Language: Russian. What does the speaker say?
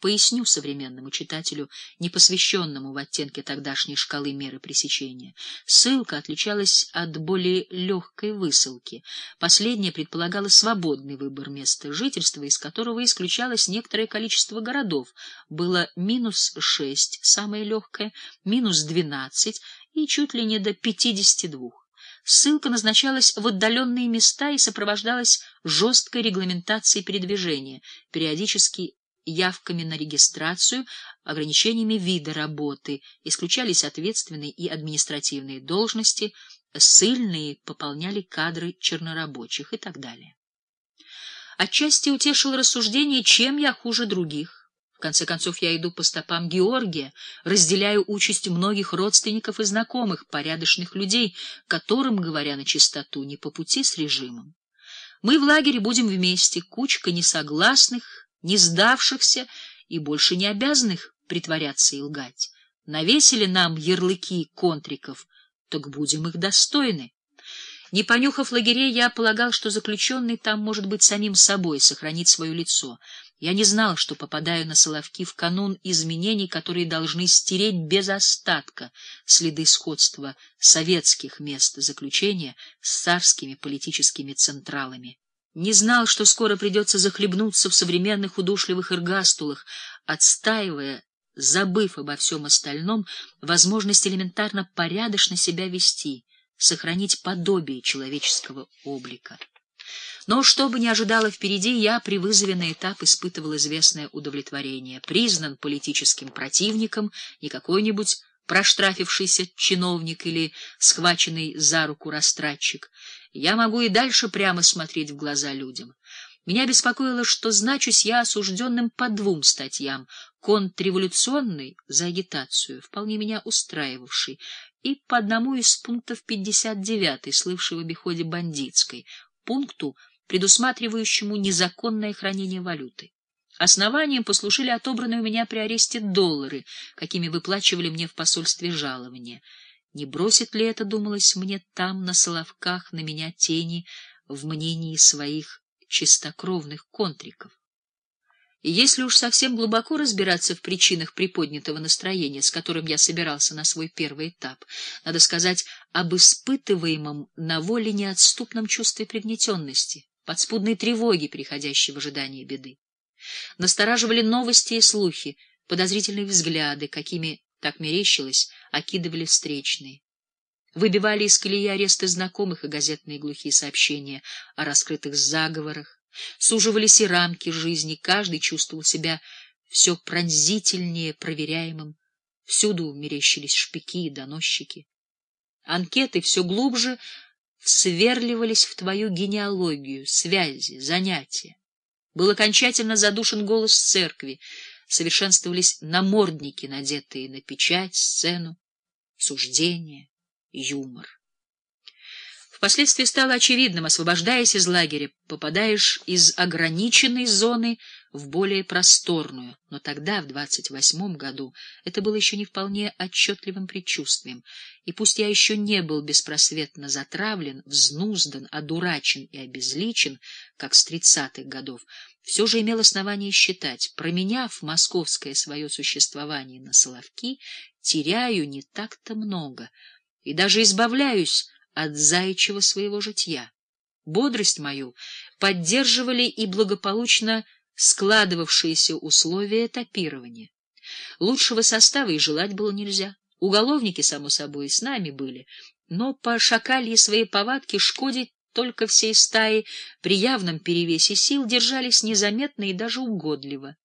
Поясню современному читателю, непосвященному в оттенке тогдашней шкалы меры пресечения. Ссылка отличалась от более легкой высылки. Последняя предполагала свободный выбор места жительства, из которого исключалось некоторое количество городов. Было минус шесть, самое легкое, минус двенадцать и чуть ли не до пятидесяти двух. Ссылка назначалась в отдаленные места и сопровождалась жесткой регламентацией передвижения, периодически явками на регистрацию, ограничениями вида работы, исключались ответственные и административные должности, ссыльные пополняли кадры чернорабочих и так далее. Отчасти утешило рассуждение, чем я хуже других. В конце концов, я иду по стопам Георгия, разделяю участь многих родственников и знакомых, порядочных людей, которым, говоря на чистоту, не по пути с режимом. Мы в лагере будем вместе, кучка несогласных, не сдавшихся и больше не обязанных притворяться и лгать. Навесили нам ярлыки контриков, так будем их достойны. Не понюхав лагерей, я полагал, что заключенный там может быть самим собой, сохранить свое лицо. Я не знал, что попадаю на Соловки в канун изменений, которые должны стереть без остатка следы сходства советских мест заключения с царскими политическими централами. Не знал, что скоро придется захлебнуться в современных удушливых эргастулах, отстаивая, забыв обо всем остальном, возможность элементарно порядочно себя вести, сохранить подобие человеческого облика. Но что бы ни ожидало впереди, я при вызове на этап испытывал известное удовлетворение. Признан политическим противником, не какой-нибудь проштрафившийся чиновник или схваченный за руку растратчик. Я могу и дальше прямо смотреть в глаза людям. Меня беспокоило, что значусь я осужденным по двум статьям — контрреволюционной за агитацию, вполне меня устраивавшей, и по одному из пунктов 59, слывшей в обиходе бандитской, пункту, предусматривающему незаконное хранение валюты. Основанием послужили отобранные у меня при аресте доллары, какими выплачивали мне в посольстве жалования. Не бросит ли это, думалось мне, там, на Соловках, на меня тени в мнении своих чистокровных контриков? И если уж совсем глубоко разбираться в причинах приподнятого настроения, с которым я собирался на свой первый этап, надо сказать об испытываемом на воле неотступном чувстве пригнетенности, подспудной тревоги, приходящей в ожидании беды. Настораживали новости и слухи, подозрительные взгляды, какими, так мерещилось, окидывали встречные. Выбивали из колеи аресты знакомых и газетные глухие сообщения о раскрытых заговорах. Суживались и рамки жизни, каждый чувствовал себя все пронзительнее проверяемым. Всюду мерещились шпики и доносчики. Анкеты все глубже сверливались в твою генеалогию, связи, занятия. Был окончательно задушен голос церкви, совершенствовались намордники, надетые на печать, сцену, суждение, юмор. Впоследствии стало очевидным, освобождаясь из лагеря, попадаешь из ограниченной зоны в более просторную, но тогда, в двадцать восьмом году, это было еще не вполне отчетливым предчувствием, и пусть я еще не был беспросветно затравлен, взнуздан, одурачен и обезличен, как с тридцатых годов, все же имел основание считать, променяв московское свое существование на Соловки, теряю не так-то много, и даже избавляюсь от заячьего своего житья. Бодрость мою поддерживали и благополучно складывавшиеся условия этапирования. Лучшего состава и желать было нельзя. Уголовники, само собой, с нами были, но по шакалье своей повадки шкодить только всей стаи при явном перевесе сил держались незаметно и даже угодливо.